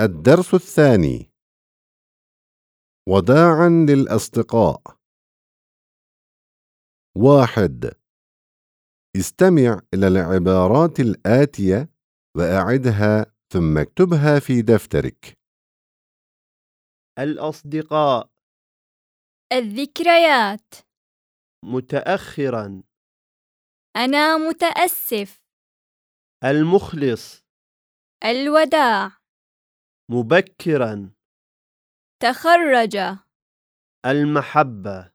الدرس الثاني. وداعا للأصدقاء. واحد. استمع إلى العبارات الآتية وأعدها ثم اكتبها في دفترك. الأصدقاء. الذكريات. متأخرا. أنا متأسف. المخلص. الوداع. مبكرا. تخرج. المحبة.